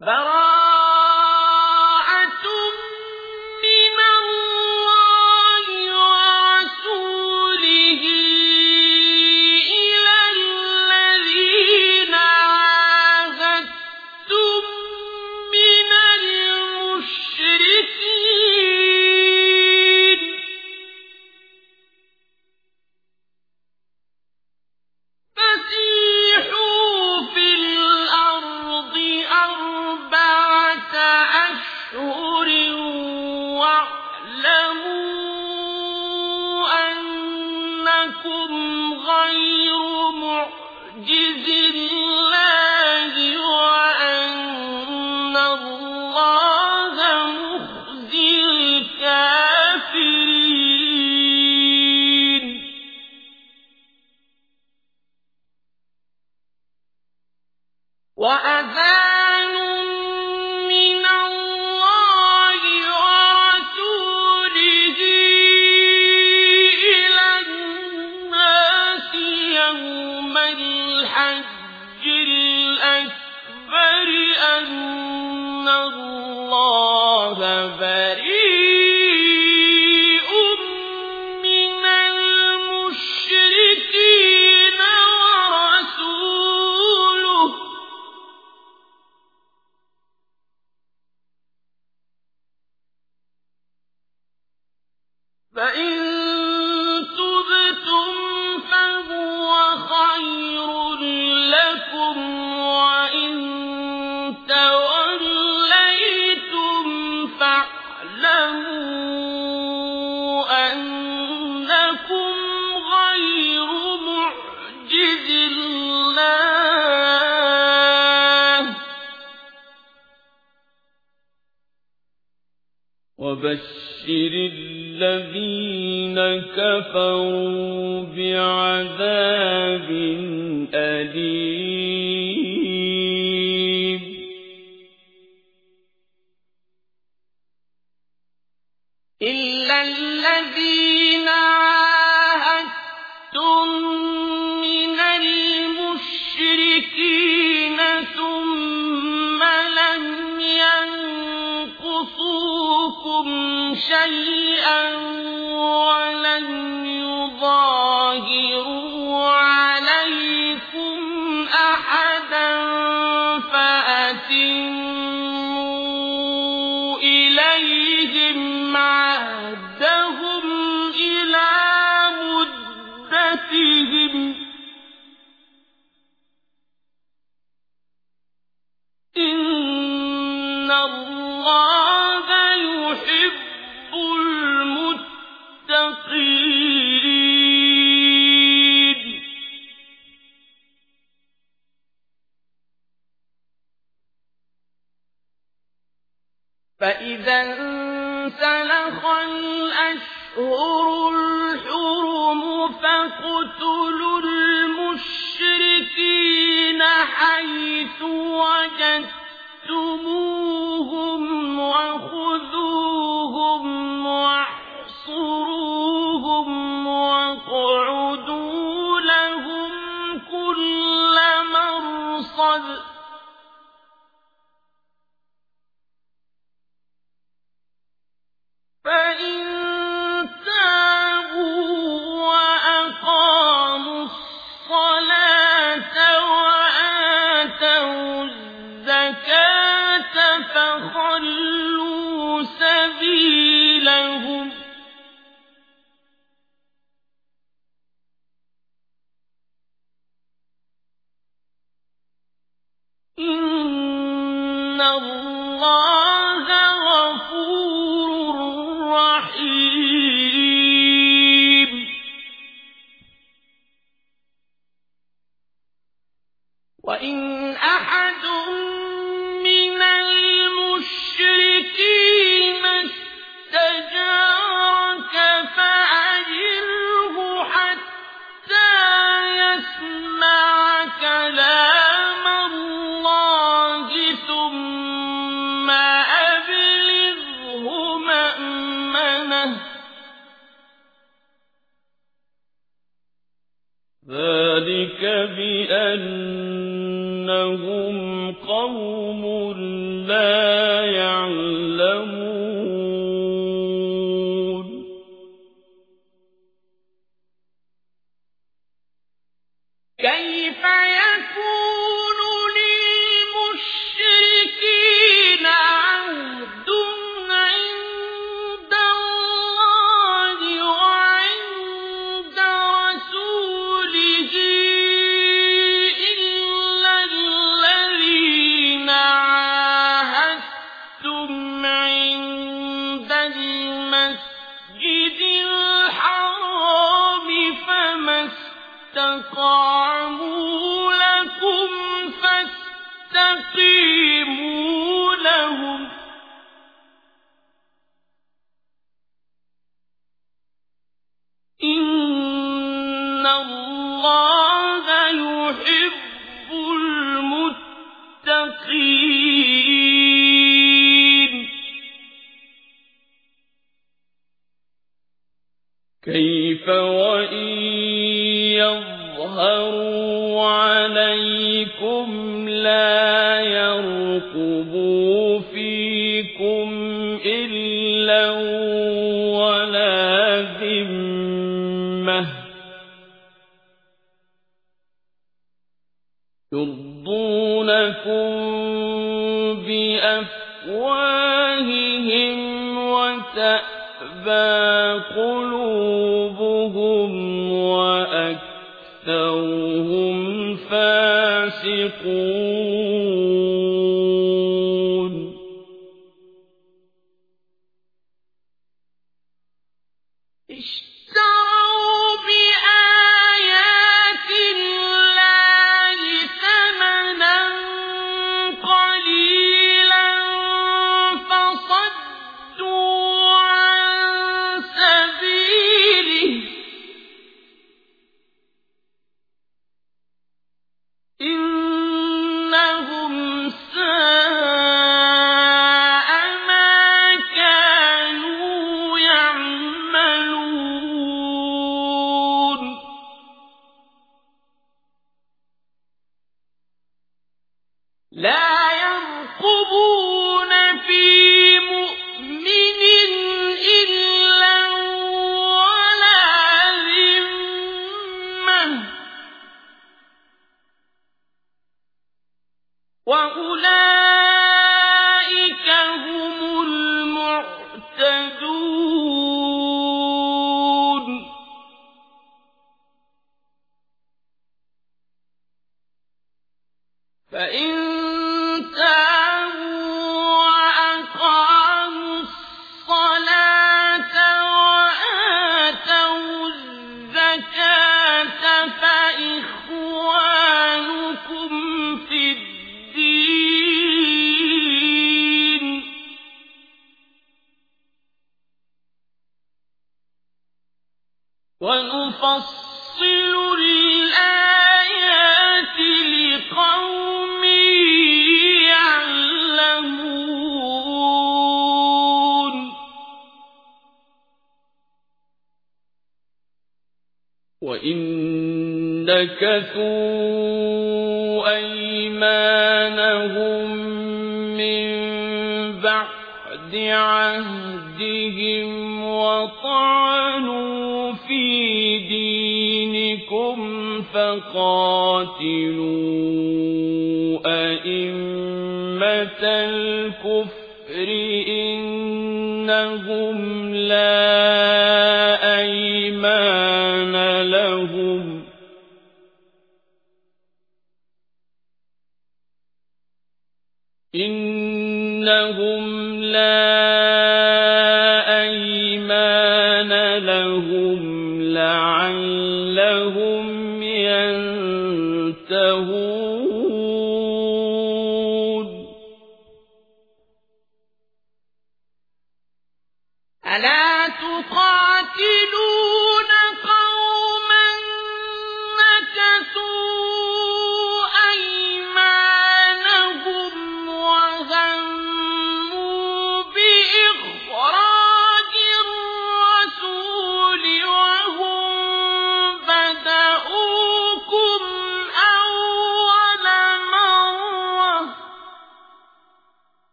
برأ ما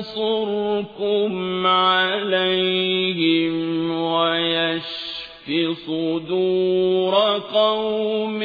وينصركم عليهم ويشف صدور قوم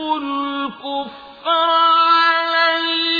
الكفر عليهم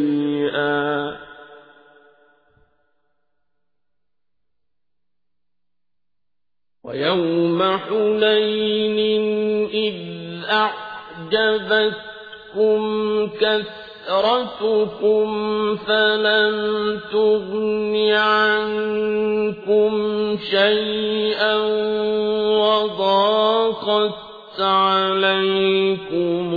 كثرتكم فلم تغن عنكم شيئا وضاقت عليكم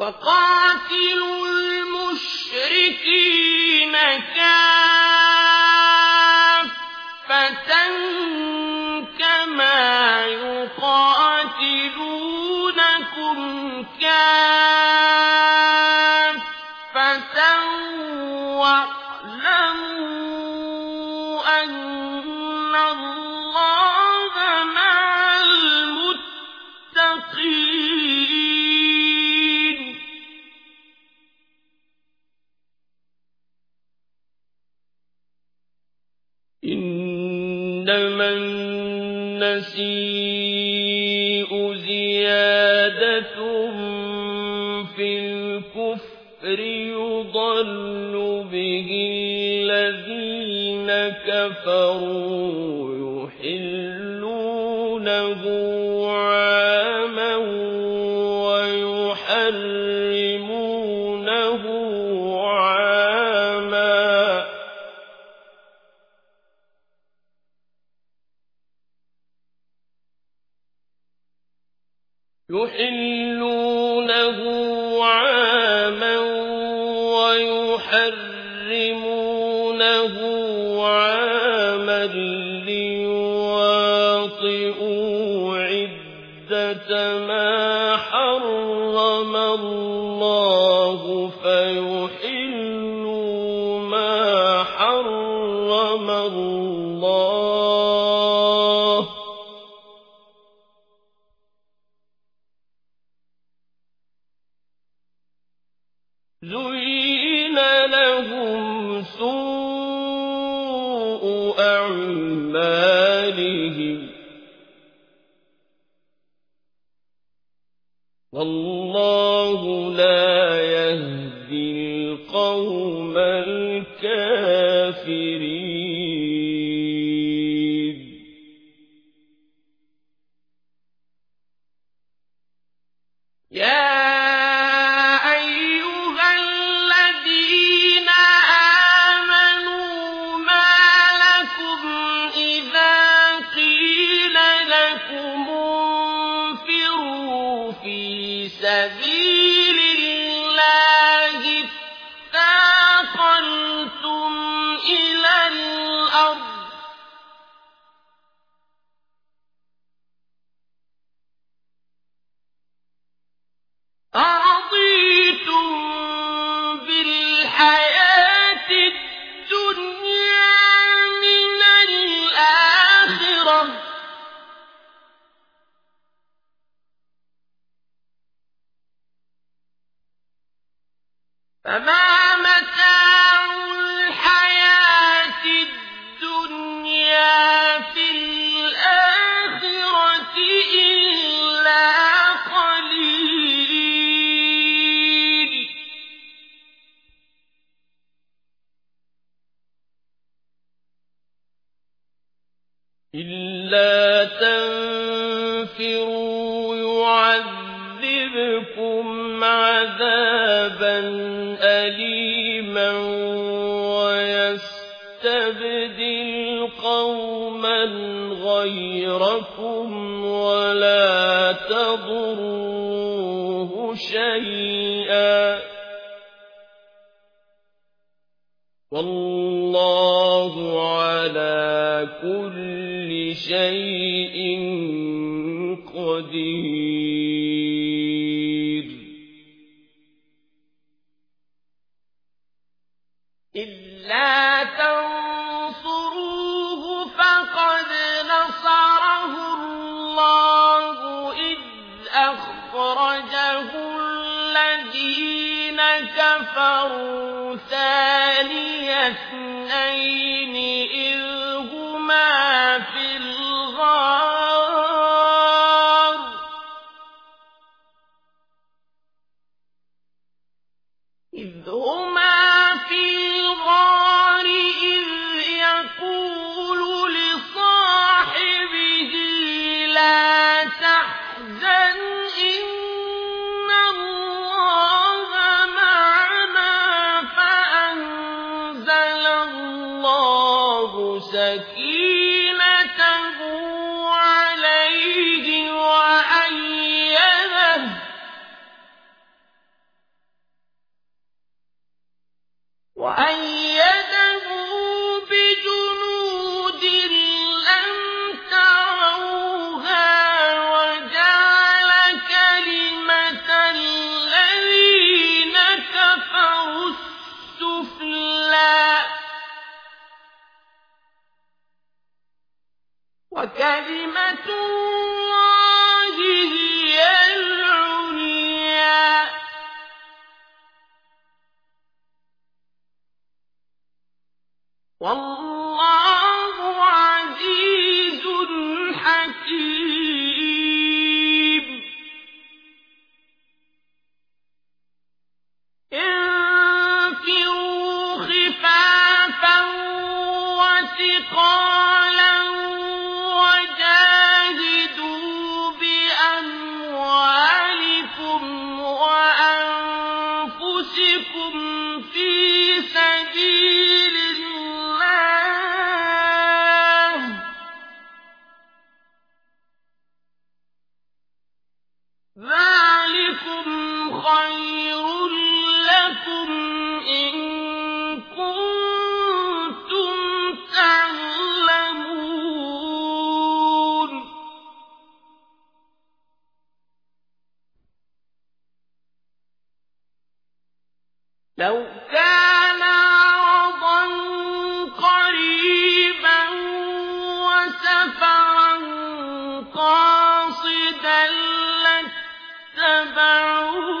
وقاتلوا تضروه شيئا والله على كل شيء اتبعوا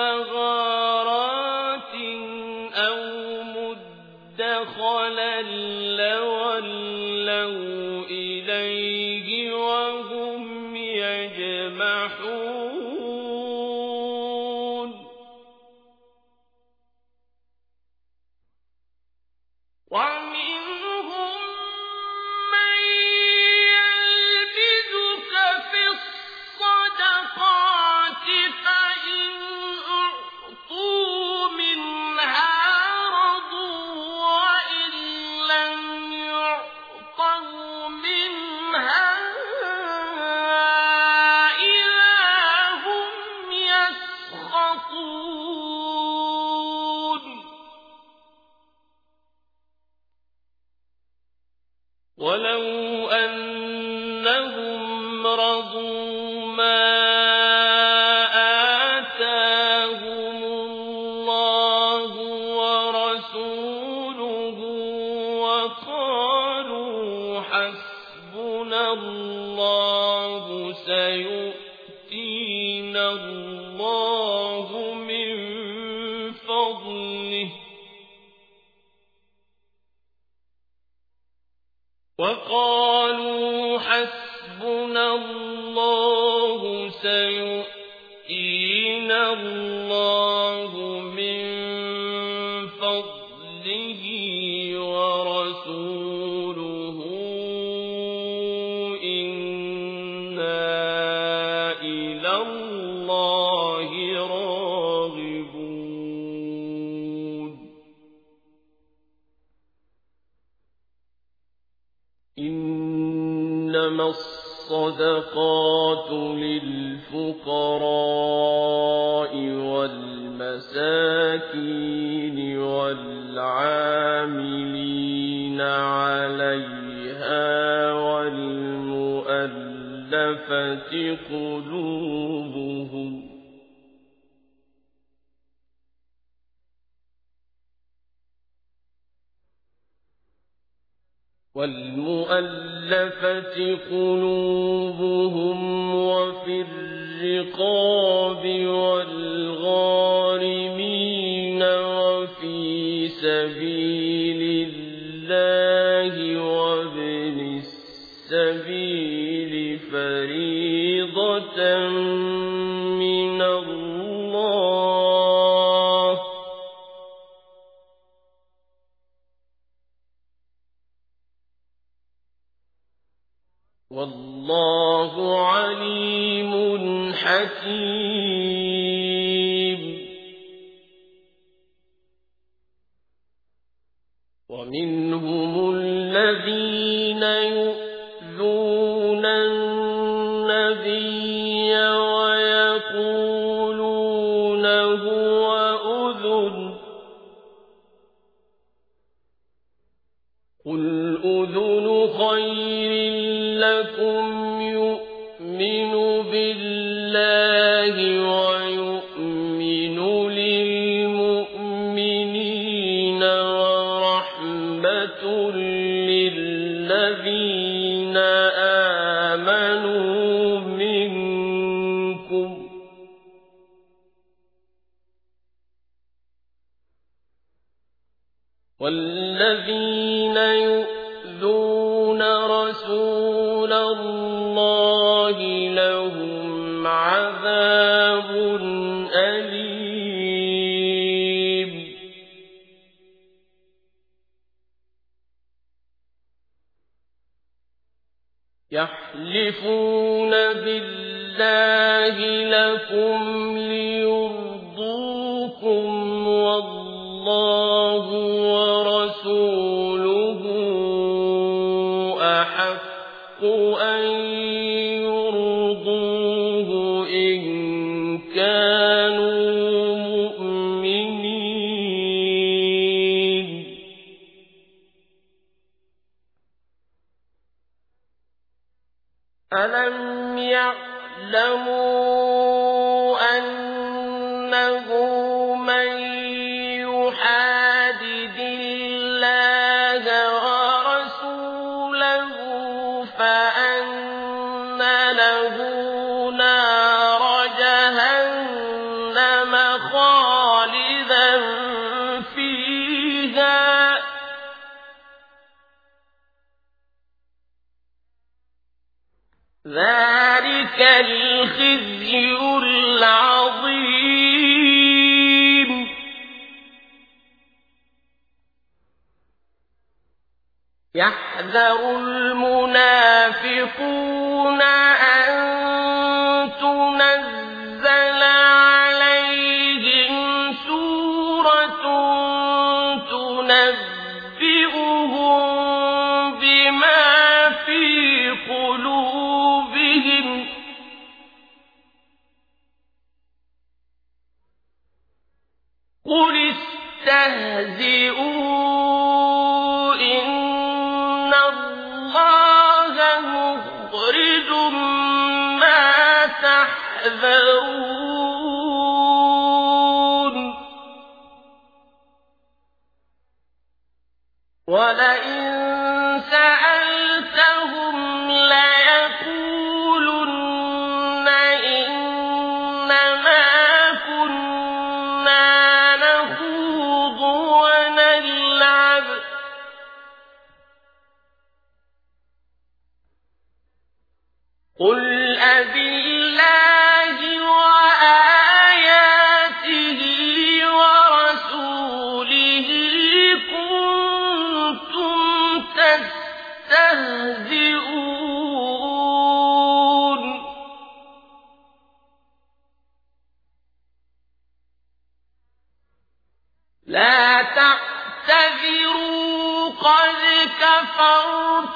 مغارات الرَّسُولُ لكم يحذر المنافقون أن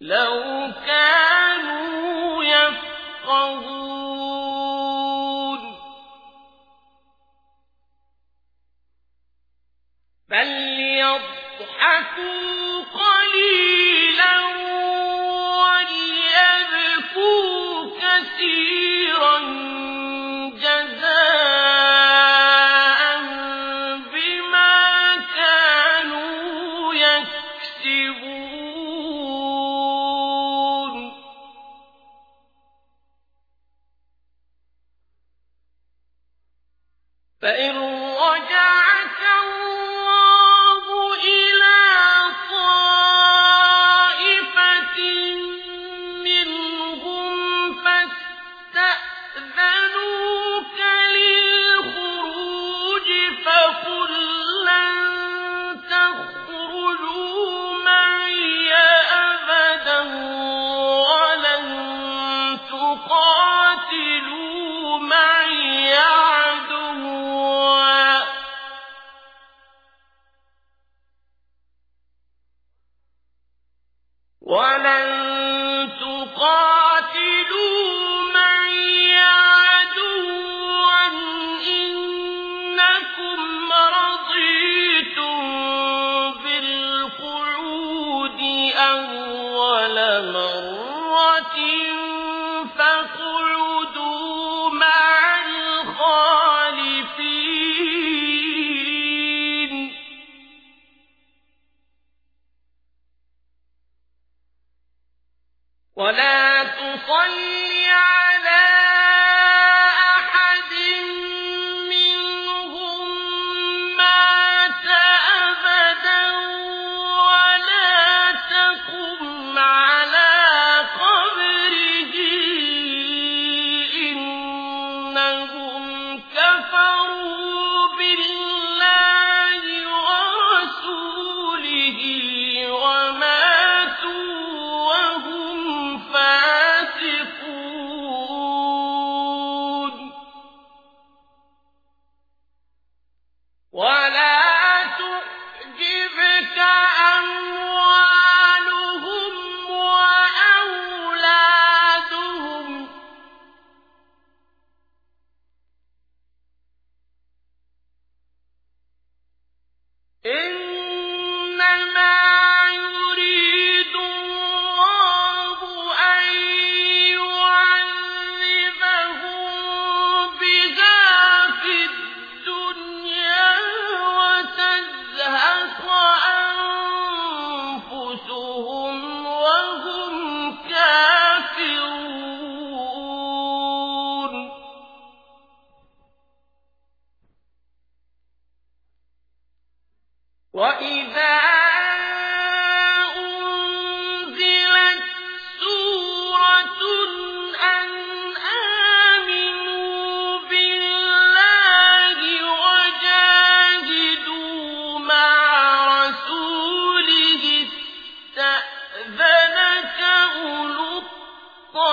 لو كانوا يفقهون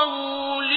الطول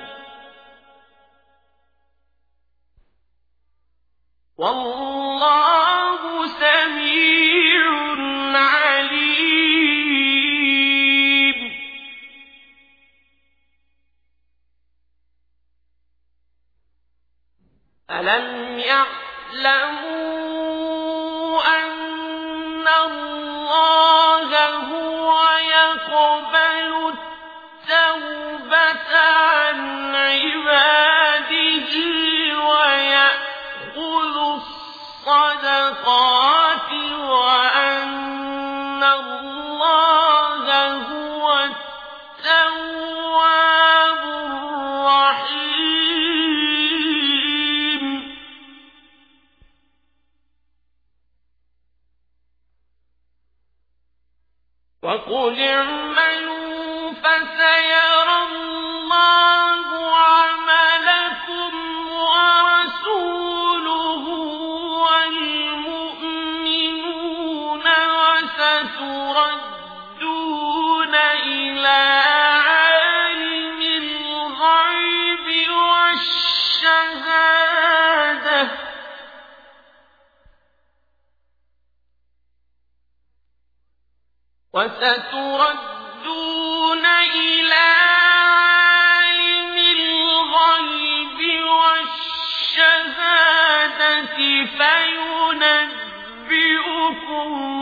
والله سميع عليم. ألم يعلمون ارجع وستردون إلى عالم الغيب والشهادة فينبئكم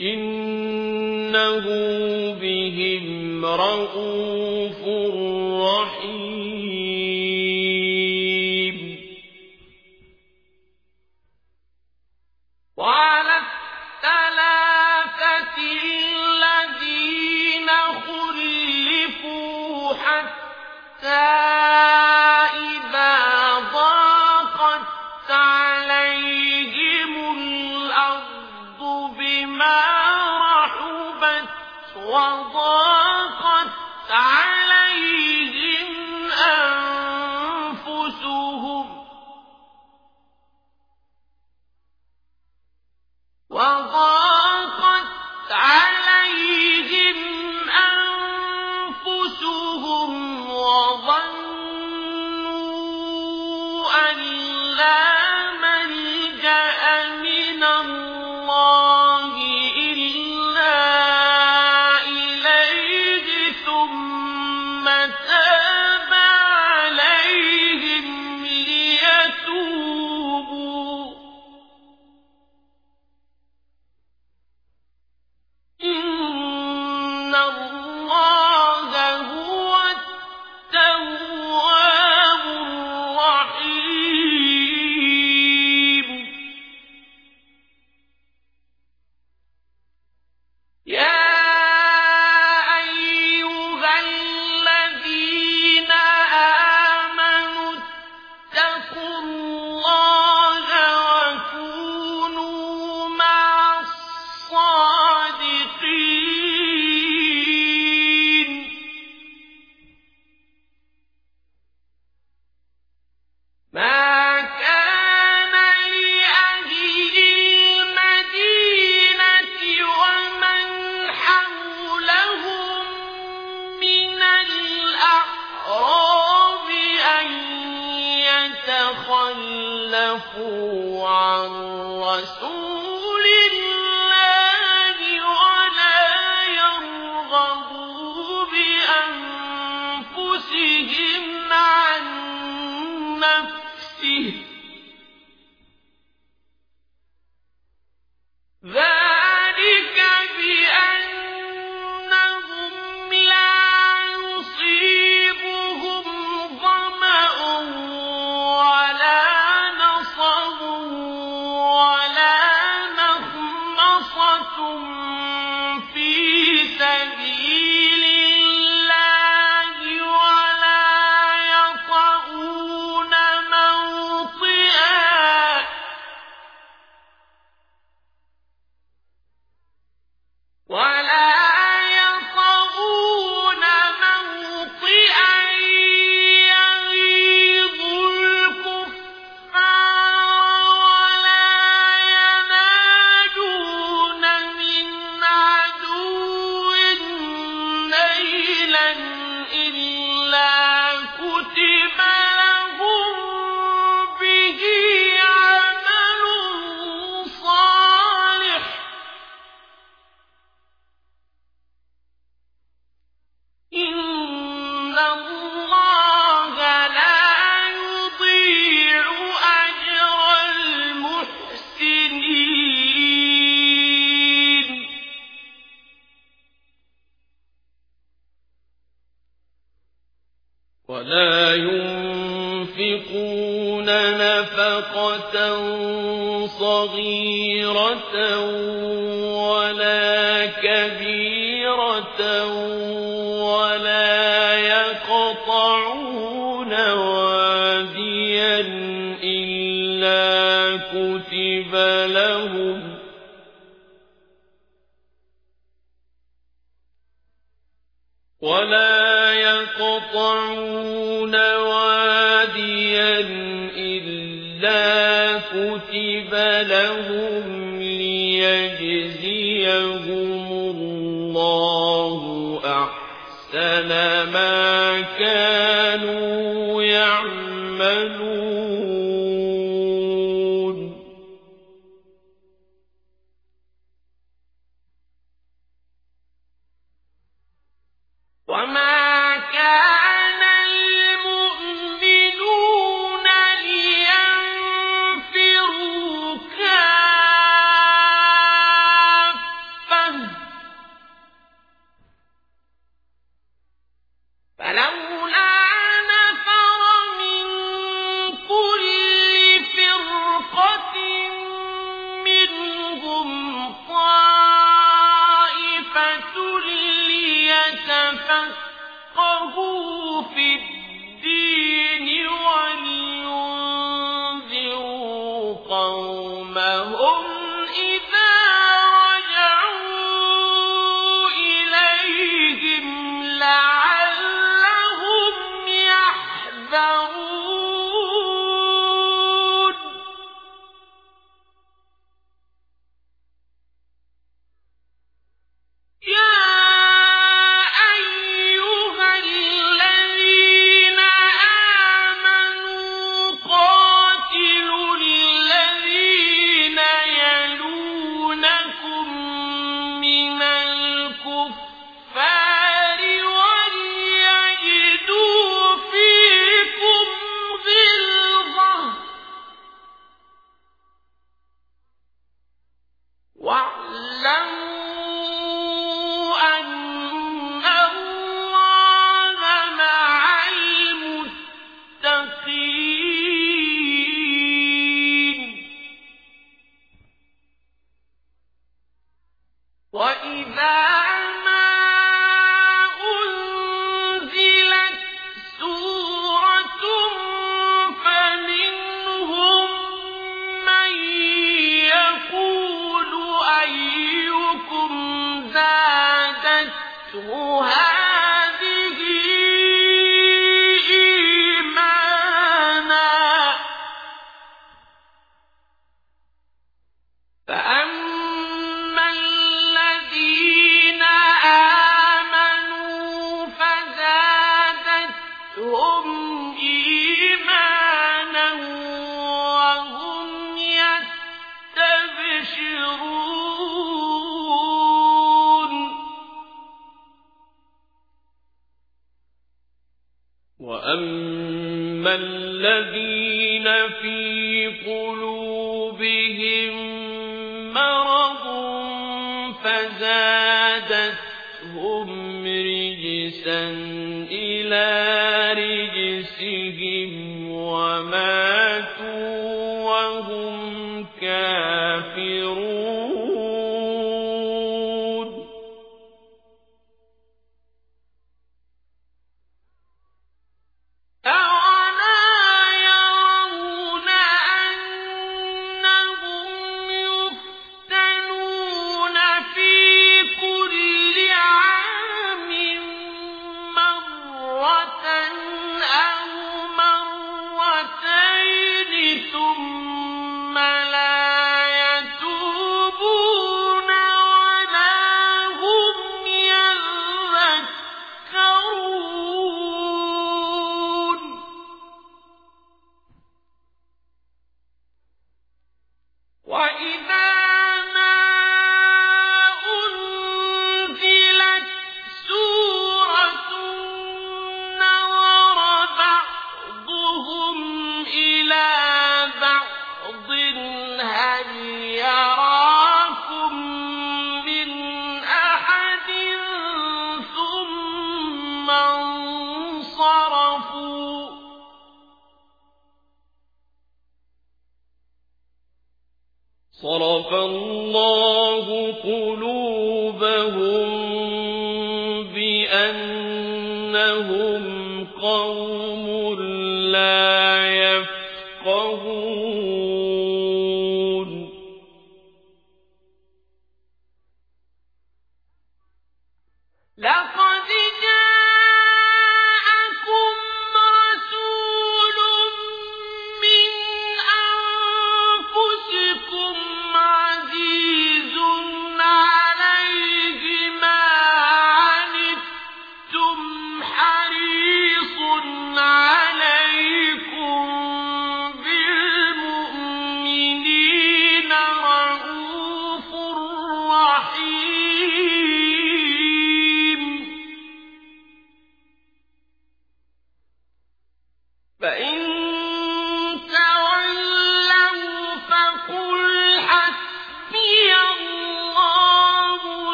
إنه بهم رؤوف رحيم